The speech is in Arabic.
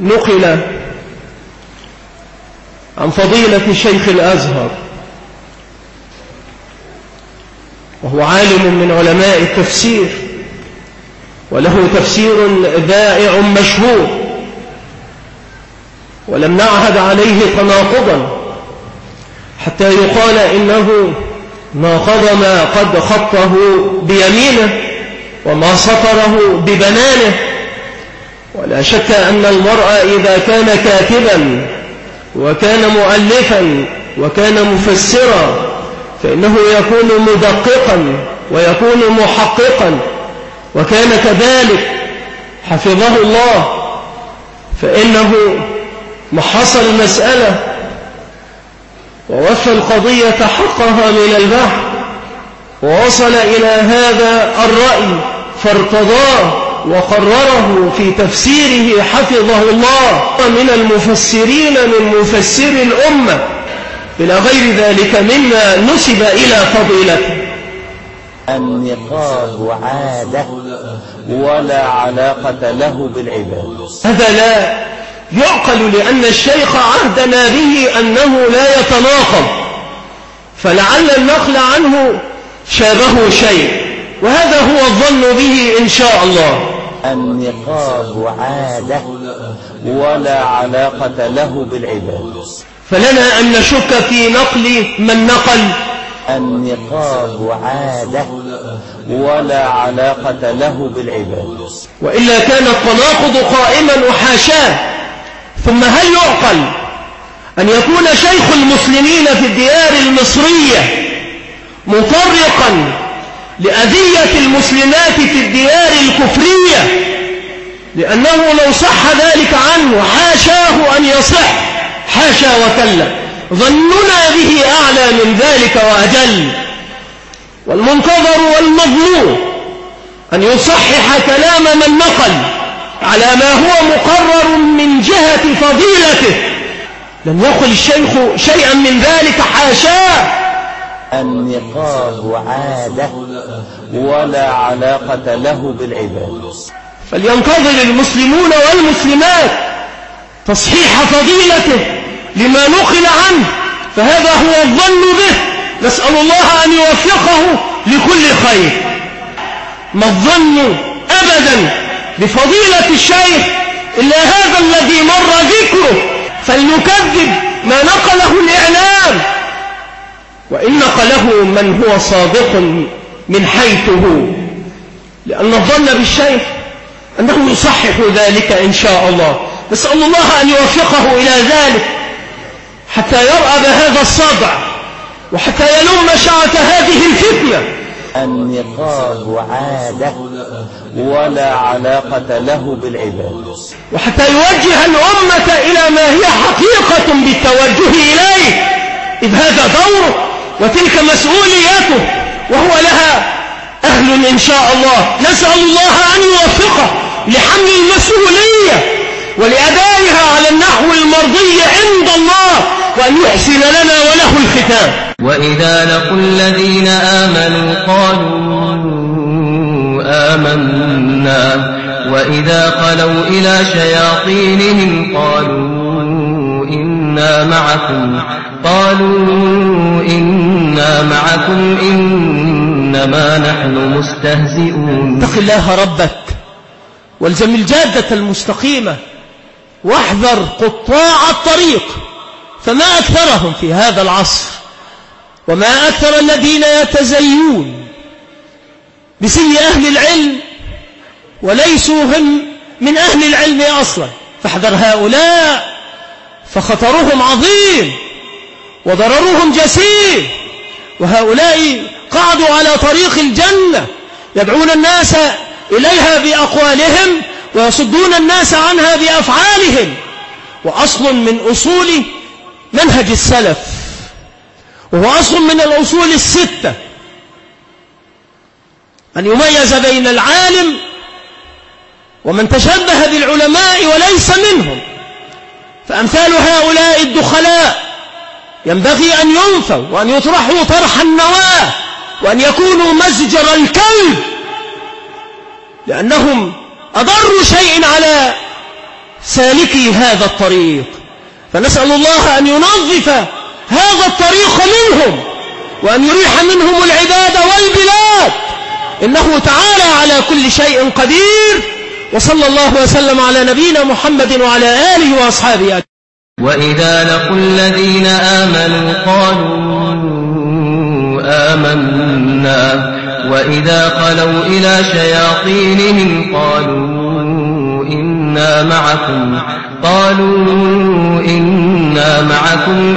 نقل عن فضيلة شيخ الأزهر وهو عالم من علماء التفسير وله تفسير ذائع مشهور ولم نعهد عليه تناقضا حتى يقال إنه ناقض ما قد خطه بيمينه وما سطره ببنانه ولا شك أن المرء إذا كان كاتبا وكان مؤلفا وكان مفسرا فإنه يكون مدققا ويكون محققا وكان كذلك حفظه الله فإنه محصل المسألة ووفى القضية حقها من البحث ووصل إلى هذا الرأي فارتضاه وقرره في تفسيره حفظه الله. من المفسرين من مفسر الأمة. إلى غير ذلك مما نسب إلى فضيلته. النقاب عادة ولا علاقة له بالعباد. هذا لا يعقل لأن الشيخ عهدنا به أنه لا يتناقض. فلعل النقل عنه شابه شيء. وهذا هو الظن به إن شاء الله. النقاب عادة ولا علاقة له بالعباد. فلنا أن نشك في نقل من نقل. النقاب عادة ولا علاقة له بالعباد. وإلا كان التناقض قائما وحاشاه. ثم هل يعقل أن يكون شيخ المسلمين في الديار المصرية مطرقا لأذية المسلمات في الديار الكفرية لأنه لو صح ذلك عنه حاشاه أن يصح حاشا وكلا ظننا به أعلى من ذلك وأجل. والمنتظر والمظلوم أن يصحح كلام من نقل على ما هو مقرر من جهة فضيلته. لم يقل الشيخ شيئا من ذلك حاشاه النقاب عادة ولا علاقة له بالعباد. فلينتظر المسلمون والمسلمات تصحيح فضيلته لما نقل عنه فهذا هو الظن به. نسأل الله أن يوفقه لكل خير. ما الظن أبدا بفضيلة الشيخ إلا هذا الذي مر ذكره نقله من هو صادق من حيثه لأن الظن بالشيخ أنه يصحح ذلك إن شاء الله. نسأل الله أن يوفقه إلى ذلك حتى يرأب هذا الصدع وحتى يلوم شعة هذه الفتنة. النقاب عادة ولا علاقة له بالعباد. وحتى يوجه الأمة إلى ما هي حقيقة بالتوجه إليه. إذ هذا دوره وتلك مسؤوليته وهو لها أهل إن شاء الله. نسأل الله أن يوفقه لحمل المسؤولية ولأدائها على النحو المرضي عند الله وأن يحسن لنا وله الختام. وإذا لقوا الذين آمنوا قالوا آمنا وإذا خلوا إلى شياطينهم قالوا إنا معكم. قالوا إنا معكم إنما نحن مستهزئون. اتق الله ربك والزم الجادة المستقيمة واحذر قطاع الطريق فما أكثرهم في هذا العصر وما أكثر الذين يتزيون بسي أهل العلم وليسوا هم من أهل العلم أصلا. فاحذر هؤلاء فخطرهم عظيم وضررهم جسيم. وهؤلاء قعدوا على طريق الجنة يدعون الناس إليها بأقوالهم ويصدون الناس عنها بأفعالهم. وأصل من أصول منهج السلف وهو أصل من الأصول الستة. أن يميز بين العالم ومن تشبه بالعلماء وليس منهم. فأمثال هؤلاء الدخلاء ينبغي أن ينفوا وأن يطرحوا طرح النواة وأن يكونوا مزجر الكلب لأنهم أضر شيء على سالكي هذا الطريق. فنسأل الله أن ينظف هذا الطريق منهم وأن يريح منهم العباد والبلاد. إنه تعالى على كل شيء قدير. وصلى الله وسلم على نبينا محمد وعلى آله وأصحابه وإذا لقوا الذين آمنوا قالوا آمنا. وإذا خلوا إلى شياطينهم قالوا إنا معكم. قالوا إنا معكم